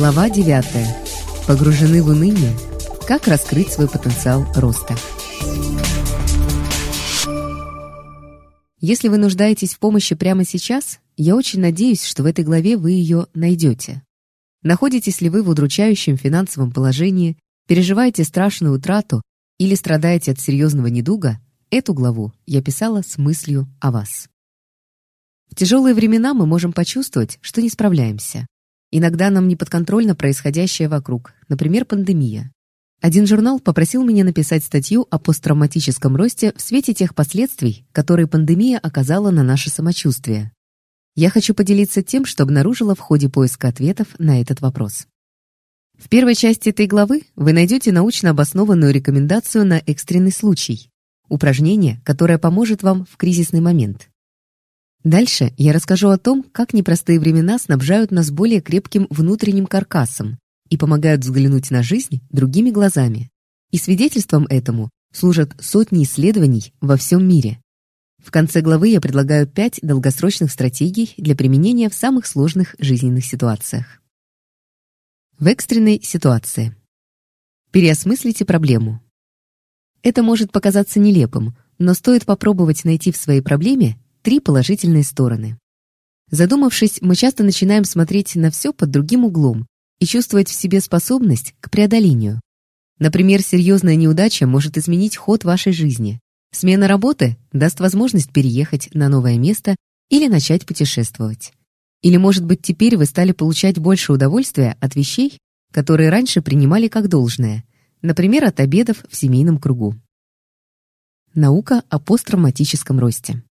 Глава 9. Погружены в уныние. Как раскрыть свой потенциал роста. Если вы нуждаетесь в помощи прямо сейчас, я очень надеюсь, что в этой главе вы ее найдете. Находитесь ли вы в удручающем финансовом положении, переживаете страшную утрату или страдаете от серьезного недуга, эту главу я писала с мыслью о вас. В тяжелые времена мы можем почувствовать, что не справляемся. Иногда нам не подконтрольно происходящее вокруг, например, пандемия. Один журнал попросил меня написать статью о посттравматическом росте в свете тех последствий, которые пандемия оказала на наше самочувствие. Я хочу поделиться тем, что обнаружила в ходе поиска ответов на этот вопрос. В первой части этой главы вы найдете научно обоснованную рекомендацию на экстренный случай, упражнение, которое поможет вам в кризисный момент. Дальше я расскажу о том, как непростые времена снабжают нас более крепким внутренним каркасом и помогают взглянуть на жизнь другими глазами. И свидетельством этому служат сотни исследований во всем мире. В конце главы я предлагаю пять долгосрочных стратегий для применения в самых сложных жизненных ситуациях. В экстренной ситуации. Переосмыслите проблему. Это может показаться нелепым, но стоит попробовать найти в своей проблеме Три положительные стороны. Задумавшись, мы часто начинаем смотреть на все под другим углом и чувствовать в себе способность к преодолению. Например, серьезная неудача может изменить ход вашей жизни. Смена работы даст возможность переехать на новое место или начать путешествовать. Или, может быть, теперь вы стали получать больше удовольствия от вещей, которые раньше принимали как должное, например, от обедов в семейном кругу. Наука о посттравматическом росте.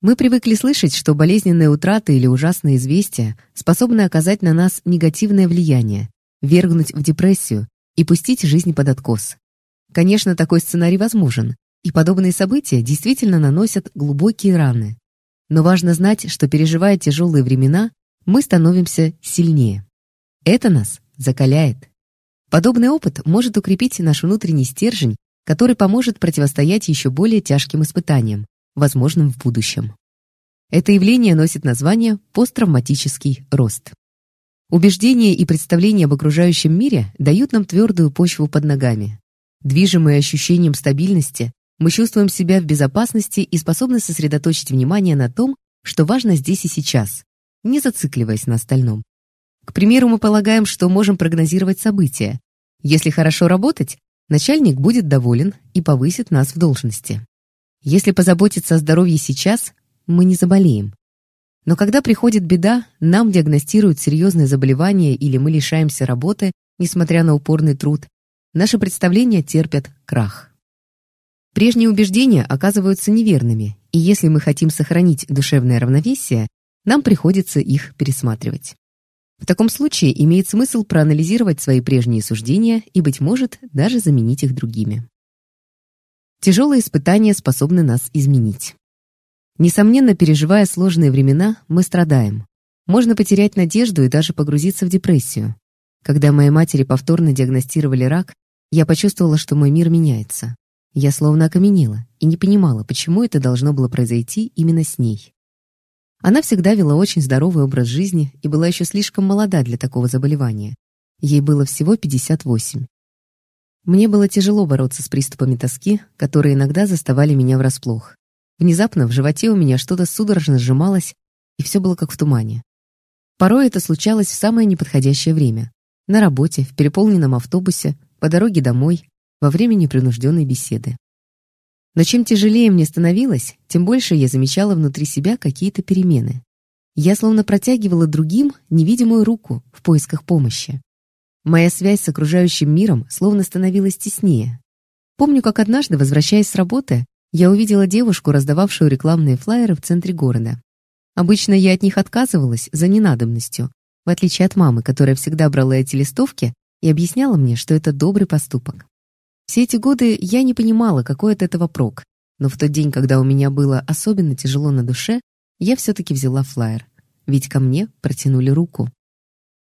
Мы привыкли слышать, что болезненные утраты или ужасные известия способны оказать на нас негативное влияние, вергнуть в депрессию и пустить жизнь под откос. Конечно, такой сценарий возможен, и подобные события действительно наносят глубокие раны. Но важно знать, что переживая тяжелые времена, мы становимся сильнее. Это нас закаляет. Подобный опыт может укрепить наш внутренний стержень, который поможет противостоять еще более тяжким испытаниям, возможным в будущем. Это явление носит название посттравматический рост. Убеждения и представления об окружающем мире дают нам твердую почву под ногами. Движимые ощущением стабильности, мы чувствуем себя в безопасности и способны сосредоточить внимание на том, что важно здесь и сейчас, не зацикливаясь на остальном. К примеру, мы полагаем, что можем прогнозировать события. Если хорошо работать, начальник будет доволен и повысит нас в должности. Если позаботиться о здоровье сейчас, мы не заболеем. Но когда приходит беда, нам диагностируют серьезное заболевание или мы лишаемся работы, несмотря на упорный труд, наши представления терпят крах. Прежние убеждения оказываются неверными, и если мы хотим сохранить душевное равновесие, нам приходится их пересматривать. В таком случае имеет смысл проанализировать свои прежние суждения и, быть может, даже заменить их другими. Тяжелые испытания способны нас изменить. Несомненно, переживая сложные времена, мы страдаем. Можно потерять надежду и даже погрузиться в депрессию. Когда моей матери повторно диагностировали рак, я почувствовала, что мой мир меняется. Я словно окаменела и не понимала, почему это должно было произойти именно с ней. Она всегда вела очень здоровый образ жизни и была еще слишком молода для такого заболевания. Ей было всего 58. Мне было тяжело бороться с приступами тоски, которые иногда заставали меня врасплох. Внезапно в животе у меня что-то судорожно сжималось, и все было как в тумане. Порой это случалось в самое неподходящее время. На работе, в переполненном автобусе, по дороге домой, во время непринужденной беседы. Но чем тяжелее мне становилось, тем больше я замечала внутри себя какие-то перемены. Я словно протягивала другим невидимую руку в поисках помощи. Моя связь с окружающим миром словно становилась теснее. Помню, как однажды, возвращаясь с работы, я увидела девушку, раздававшую рекламные флаеры в центре города. Обычно я от них отказывалась за ненадобностью, в отличие от мамы, которая всегда брала эти листовки и объясняла мне, что это добрый поступок. Все эти годы я не понимала, какой от этого прок, но в тот день, когда у меня было особенно тяжело на душе, я все-таки взяла флаер, ведь ко мне протянули руку.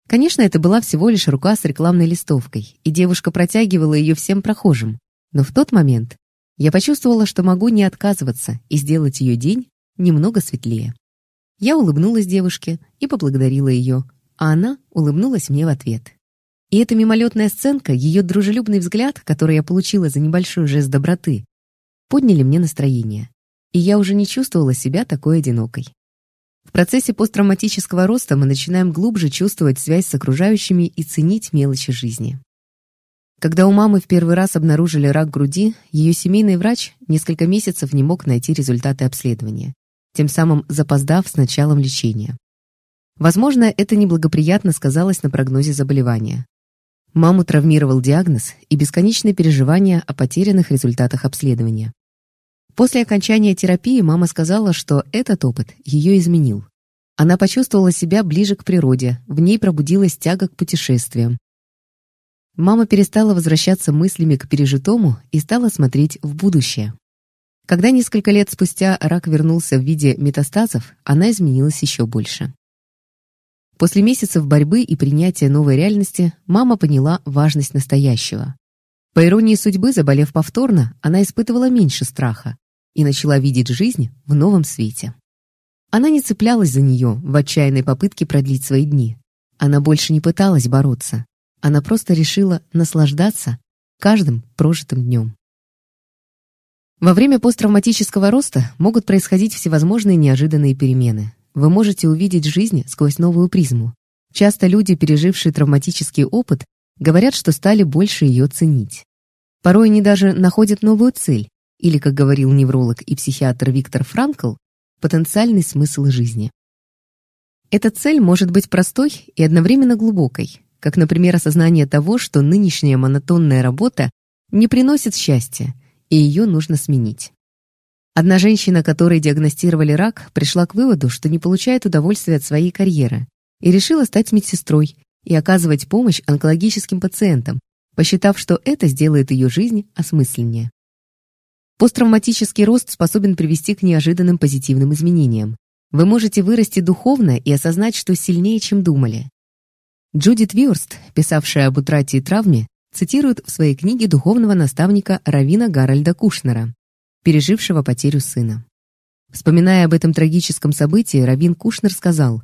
Конечно, это была всего лишь рука с рекламной листовкой, и девушка протягивала ее всем прохожим. Но в тот момент я почувствовала, что могу не отказываться и сделать ее день немного светлее. Я улыбнулась девушке и поблагодарила ее, а она улыбнулась мне в ответ. И эта мимолетная сценка, ее дружелюбный взгляд, который я получила за небольшой жест доброты, подняли мне настроение, и я уже не чувствовала себя такой одинокой. В процессе посттравматического роста мы начинаем глубже чувствовать связь с окружающими и ценить мелочи жизни. Когда у мамы в первый раз обнаружили рак груди, ее семейный врач несколько месяцев не мог найти результаты обследования, тем самым запоздав с началом лечения. Возможно, это неблагоприятно сказалось на прогнозе заболевания. Маму травмировал диагноз и бесконечные переживания о потерянных результатах обследования. После окончания терапии мама сказала, что этот опыт ее изменил. Она почувствовала себя ближе к природе, в ней пробудилась тяга к путешествиям. Мама перестала возвращаться мыслями к пережитому и стала смотреть в будущее. Когда несколько лет спустя рак вернулся в виде метастазов, она изменилась еще больше. После месяцев борьбы и принятия новой реальности мама поняла важность настоящего. По иронии судьбы, заболев повторно, она испытывала меньше страха, и начала видеть жизнь в новом свете. Она не цеплялась за нее в отчаянной попытке продлить свои дни. Она больше не пыталась бороться. Она просто решила наслаждаться каждым прожитым днем. Во время посттравматического роста могут происходить всевозможные неожиданные перемены. Вы можете увидеть жизнь сквозь новую призму. Часто люди, пережившие травматический опыт, говорят, что стали больше ее ценить. Порой они даже находят новую цель, или, как говорил невролог и психиатр Виктор Франкл, потенциальный смысл жизни. Эта цель может быть простой и одновременно глубокой, как, например, осознание того, что нынешняя монотонная работа не приносит счастья, и ее нужно сменить. Одна женщина, которой диагностировали рак, пришла к выводу, что не получает удовольствия от своей карьеры, и решила стать медсестрой и оказывать помощь онкологическим пациентам, посчитав, что это сделает ее жизнь осмысленнее. Посттравматический рост способен привести к неожиданным позитивным изменениям. Вы можете вырасти духовно и осознать, что сильнее, чем думали. Джудит Вюрст, писавшая об утрате и травме, цитирует в своей книге духовного наставника Равина Гарольда Кушнера, пережившего потерю сына. Вспоминая об этом трагическом событии, Равин Кушнер сказал,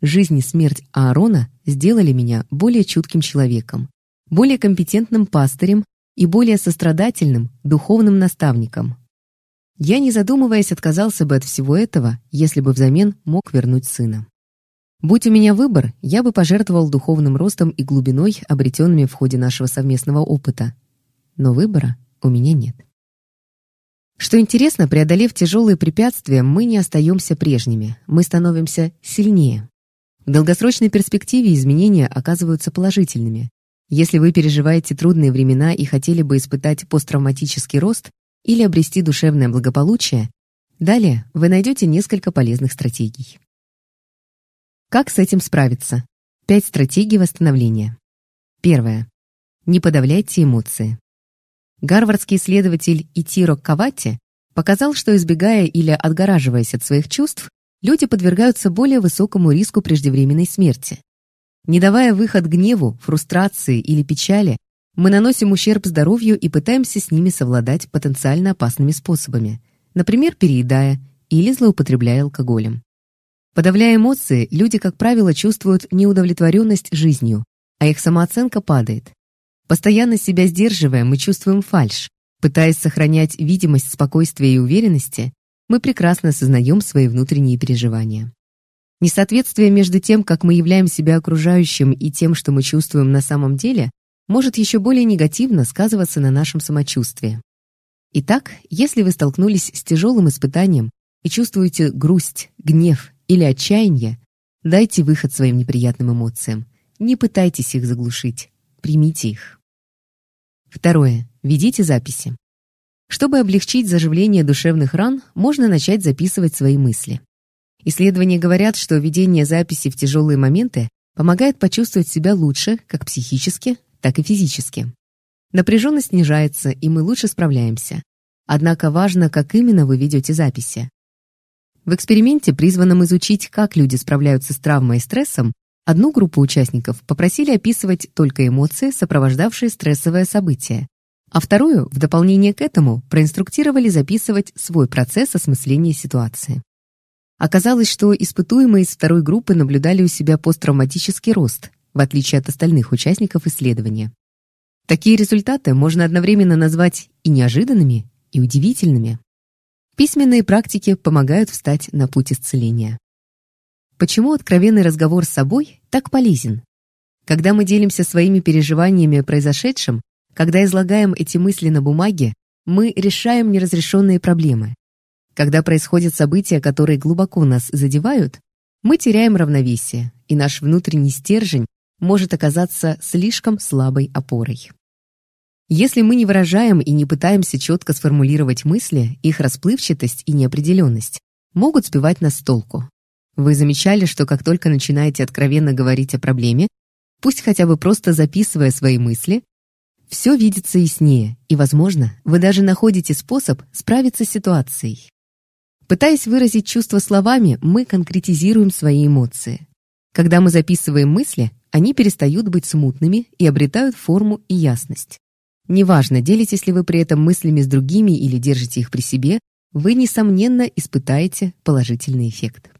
«Жизнь и смерть Аарона сделали меня более чутким человеком, более компетентным пастырем и более сострадательным духовным наставником. Я, не задумываясь, отказался бы от всего этого, если бы взамен мог вернуть сына. Будь у меня выбор, я бы пожертвовал духовным ростом и глубиной, обретенными в ходе нашего совместного опыта. Но выбора у меня нет. Что интересно, преодолев тяжелые препятствия, мы не остаемся прежними, мы становимся сильнее. В долгосрочной перспективе изменения оказываются положительными. Если вы переживаете трудные времена и хотели бы испытать посттравматический рост или обрести душевное благополучие, далее вы найдете несколько полезных стратегий. Как с этим справиться? Пять стратегий восстановления. Первое. Не подавляйте эмоции. Гарвардский исследователь Итиро Кавати показал, что избегая или отгораживаясь от своих чувств, люди подвергаются более высокому риску преждевременной смерти. Не давая выход гневу, фрустрации или печали, мы наносим ущерб здоровью и пытаемся с ними совладать потенциально опасными способами, например, переедая или злоупотребляя алкоголем. Подавляя эмоции, люди, как правило, чувствуют неудовлетворенность жизнью, а их самооценка падает. Постоянно себя сдерживая, мы чувствуем фальшь. Пытаясь сохранять видимость спокойствия и уверенности, мы прекрасно осознаем свои внутренние переживания. Несоответствие между тем, как мы являем себя окружающим, и тем, что мы чувствуем на самом деле, может еще более негативно сказываться на нашем самочувствии. Итак, если вы столкнулись с тяжелым испытанием и чувствуете грусть, гнев или отчаяние, дайте выход своим неприятным эмоциям. Не пытайтесь их заглушить. Примите их. Второе. Ведите записи. Чтобы облегчить заживление душевных ран, можно начать записывать свои мысли. Исследования говорят, что ведение записи в тяжелые моменты помогает почувствовать себя лучше как психически, так и физически. Напряженность снижается, и мы лучше справляемся. Однако важно, как именно вы ведете записи. В эксперименте, призванном изучить, как люди справляются с травмой и стрессом, одну группу участников попросили описывать только эмоции, сопровождавшие стрессовое событие, а вторую, в дополнение к этому, проинструктировали записывать свой процесс осмысления ситуации. Оказалось, что испытуемые из второй группы наблюдали у себя посттравматический рост, в отличие от остальных участников исследования. Такие результаты можно одновременно назвать и неожиданными, и удивительными. Письменные практики помогают встать на путь исцеления. Почему откровенный разговор с собой так полезен? Когда мы делимся своими переживаниями о произошедшем, когда излагаем эти мысли на бумаге, мы решаем неразрешенные проблемы. Когда происходят события, которые глубоко нас задевают, мы теряем равновесие, и наш внутренний стержень может оказаться слишком слабой опорой. Если мы не выражаем и не пытаемся четко сформулировать мысли, их расплывчатость и неопределенность могут сбивать нас с толку. Вы замечали, что как только начинаете откровенно говорить о проблеме, пусть хотя бы просто записывая свои мысли, все видится яснее, и, возможно, вы даже находите способ справиться с ситуацией. Пытаясь выразить чувства словами, мы конкретизируем свои эмоции. Когда мы записываем мысли, они перестают быть смутными и обретают форму и ясность. Неважно, делитесь ли вы при этом мыслями с другими или держите их при себе, вы, несомненно, испытаете положительный эффект.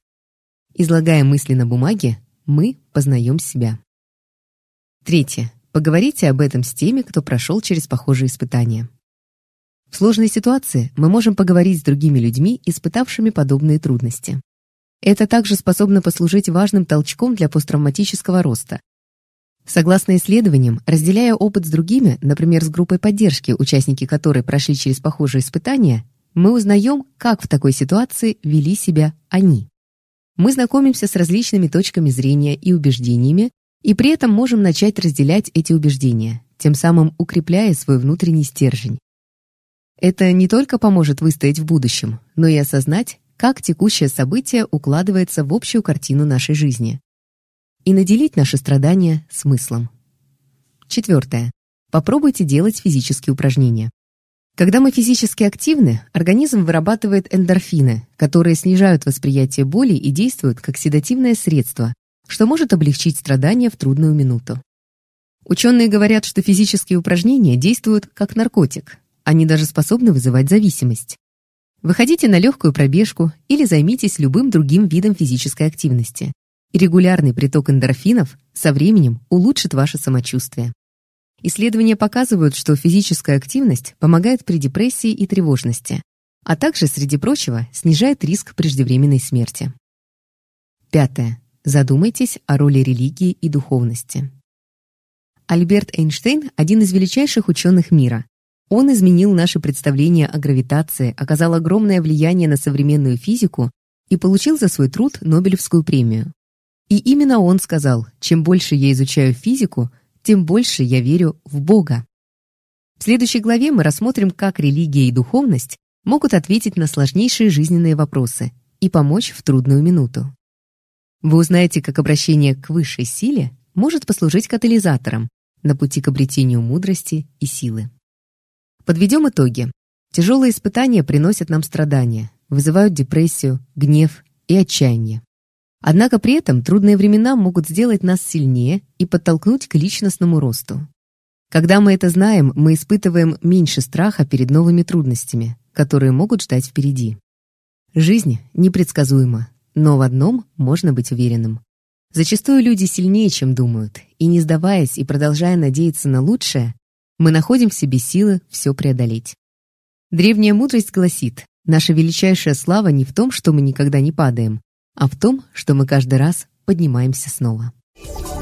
Излагая мысли на бумаге, мы познаем себя. Третье. Поговорите об этом с теми, кто прошел через похожие испытания. В сложной ситуации мы можем поговорить с другими людьми, испытавшими подобные трудности. Это также способно послужить важным толчком для посттравматического роста. Согласно исследованиям, разделяя опыт с другими, например, с группой поддержки, участники которой прошли через похожие испытания, мы узнаем, как в такой ситуации вели себя они. Мы знакомимся с различными точками зрения и убеждениями, и при этом можем начать разделять эти убеждения, тем самым укрепляя свой внутренний стержень. Это не только поможет выстоять в будущем, но и осознать, как текущее событие укладывается в общую картину нашей жизни. И наделить наши страдания смыслом. Четвертое. Попробуйте делать физические упражнения. Когда мы физически активны, организм вырабатывает эндорфины, которые снижают восприятие боли и действуют как седативное средство, что может облегчить страдания в трудную минуту. Ученые говорят, что физические упражнения действуют как наркотик, они даже способны вызывать зависимость. Выходите на легкую пробежку или займитесь любым другим видом физической активности. Регулярный приток эндорфинов со временем улучшит ваше самочувствие. Исследования показывают, что физическая активность помогает при депрессии и тревожности, а также, среди прочего, снижает риск преждевременной смерти. Пятое. Задумайтесь о роли религии и духовности. Альберт Эйнштейн – один из величайших ученых мира. Он изменил наше представление о гравитации, оказал огромное влияние на современную физику и получил за свой труд Нобелевскую премию. И именно он сказал, чем больше я изучаю физику, тем больше я верю в Бога. В следующей главе мы рассмотрим, как религия и духовность могут ответить на сложнейшие жизненные вопросы и помочь в трудную минуту. Вы узнаете, как обращение к высшей силе может послужить катализатором на пути к обретению мудрости и силы. Подведем итоги. Тяжелые испытания приносят нам страдания, вызывают депрессию, гнев и отчаяние. Однако при этом трудные времена могут сделать нас сильнее и подтолкнуть к личностному росту. Когда мы это знаем, мы испытываем меньше страха перед новыми трудностями, которые могут ждать впереди. Жизнь непредсказуема, но в одном можно быть уверенным. Зачастую люди сильнее, чем думают, и не сдаваясь и продолжая надеяться на лучшее, мы находим в себе силы все преодолеть. Древняя мудрость гласит, наша величайшая слава не в том, что мы никогда не падаем, а в том, что мы каждый раз поднимаемся снова. Thank you.